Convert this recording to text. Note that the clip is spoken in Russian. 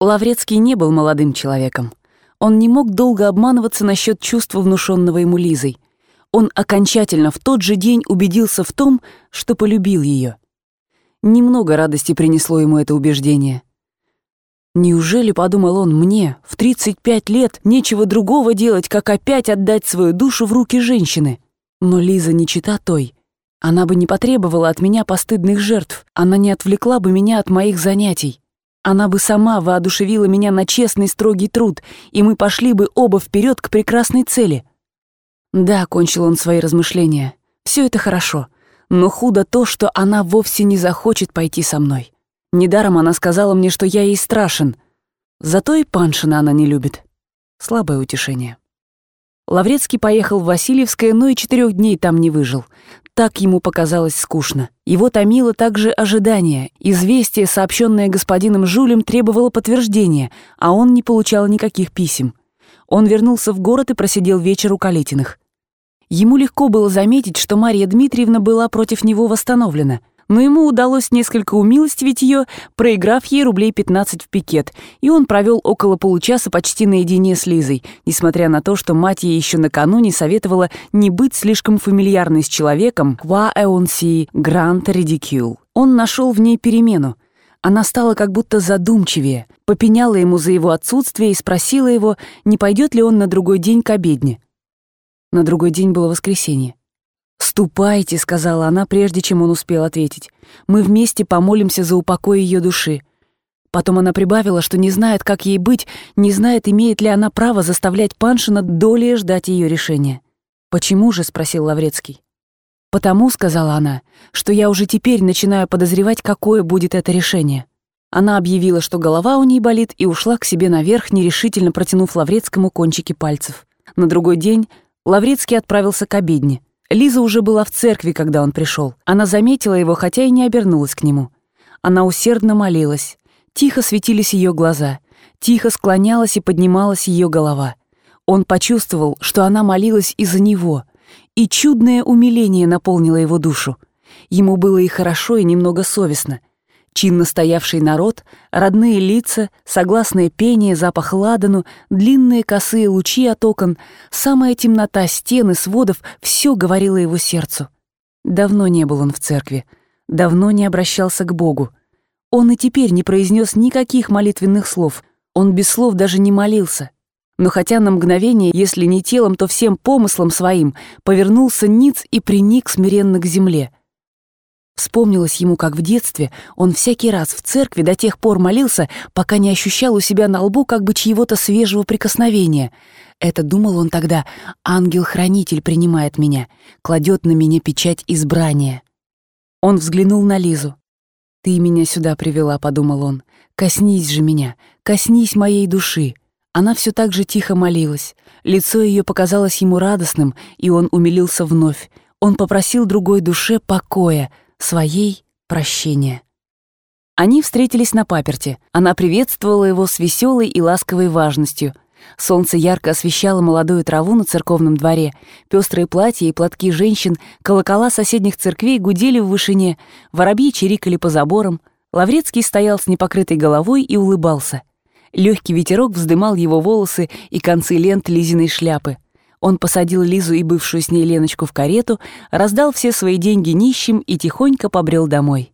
Лаврецкий не был молодым человеком. Он не мог долго обманываться насчет чувства, внушенного ему Лизой. Он окончательно в тот же день убедился в том, что полюбил ее. Немного радости принесло ему это убеждение. Неужели, подумал он, мне в 35 лет нечего другого делать, как опять отдать свою душу в руки женщины? Но Лиза не чита той. Она бы не потребовала от меня постыдных жертв, она не отвлекла бы меня от моих занятий. Она бы сама воодушевила меня на честный строгий труд, и мы пошли бы оба вперед к прекрасной цели. Да, кончил он свои размышления. Все это хорошо, но худо то, что она вовсе не захочет пойти со мной. Недаром она сказала мне, что я ей страшен. Зато и Паншина она не любит. Слабое утешение. Лаврецкий поехал в Васильевское, но и четырех дней там не выжил. Так ему показалось скучно. Его томило также ожидание. Известие, сообщенное господином Жулем, требовало подтверждения, а он не получал никаких писем. Он вернулся в город и просидел вечер у Калитиных. Ему легко было заметить, что Мария Дмитриевна была против него восстановлена — но ему удалось несколько умилостивить ее, проиграв ей рублей 15 в пикет, и он провел около получаса почти наедине с Лизой, несмотря на то, что мать ей еще накануне советовала не быть слишком фамильярной с человеком «qua eonsi grand ridicule». Он нашел в ней перемену. Она стала как будто задумчивее, попеняла ему за его отсутствие и спросила его, не пойдет ли он на другой день к обедне. На другой день было воскресенье. «Ступайте», — сказала она, прежде чем он успел ответить. «Мы вместе помолимся за упокой ее души». Потом она прибавила, что не знает, как ей быть, не знает, имеет ли она право заставлять Паншина долее ждать ее решения. «Почему же?» — спросил Лаврецкий. «Потому», — сказала она, — «что я уже теперь начинаю подозревать, какое будет это решение». Она объявила, что голова у ней болит, и ушла к себе наверх, нерешительно протянув Лаврецкому кончики пальцев. На другой день Лаврецкий отправился к обедне. Лиза уже была в церкви, когда он пришел. Она заметила его, хотя и не обернулась к нему. Она усердно молилась. Тихо светились ее глаза. Тихо склонялась и поднималась ее голова. Он почувствовал, что она молилась из-за него, и чудное умиление наполнило его душу. Ему было и хорошо, и немного совестно чинно стоявший народ, родные лица, согласное пение, запах ладану, длинные косые лучи от окон, самая темнота стены, сводов — все говорило его сердцу. Давно не был он в церкви, давно не обращался к Богу. Он и теперь не произнес никаких молитвенных слов, он без слов даже не молился. Но хотя на мгновение, если не телом, то всем помыслом своим, повернулся ниц и приник смиренно к земле — Вспомнилось ему, как в детстве он всякий раз в церкви до тех пор молился, пока не ощущал у себя на лбу как бы чьего-то свежего прикосновения. Это думал он тогда, ангел-хранитель принимает меня, кладет на меня печать избрания. Он взглянул на Лизу. «Ты меня сюда привела», — подумал он. «Коснись же меня, коснись моей души». Она все так же тихо молилась. Лицо ее показалось ему радостным, и он умилился вновь. Он попросил другой душе покоя — своей прощения. Они встретились на паперте. Она приветствовала его с веселой и ласковой важностью. Солнце ярко освещало молодую траву на церковном дворе. Пестрые платья и платки женщин, колокола соседних церквей гудели в вышине, воробьи чирикали по заборам. Лаврецкий стоял с непокрытой головой и улыбался. Легкий ветерок вздымал его волосы и концы лент Лизиной шляпы. Он посадил Лизу и бывшую с ней Леночку в карету, раздал все свои деньги нищим и тихонько побрел домой.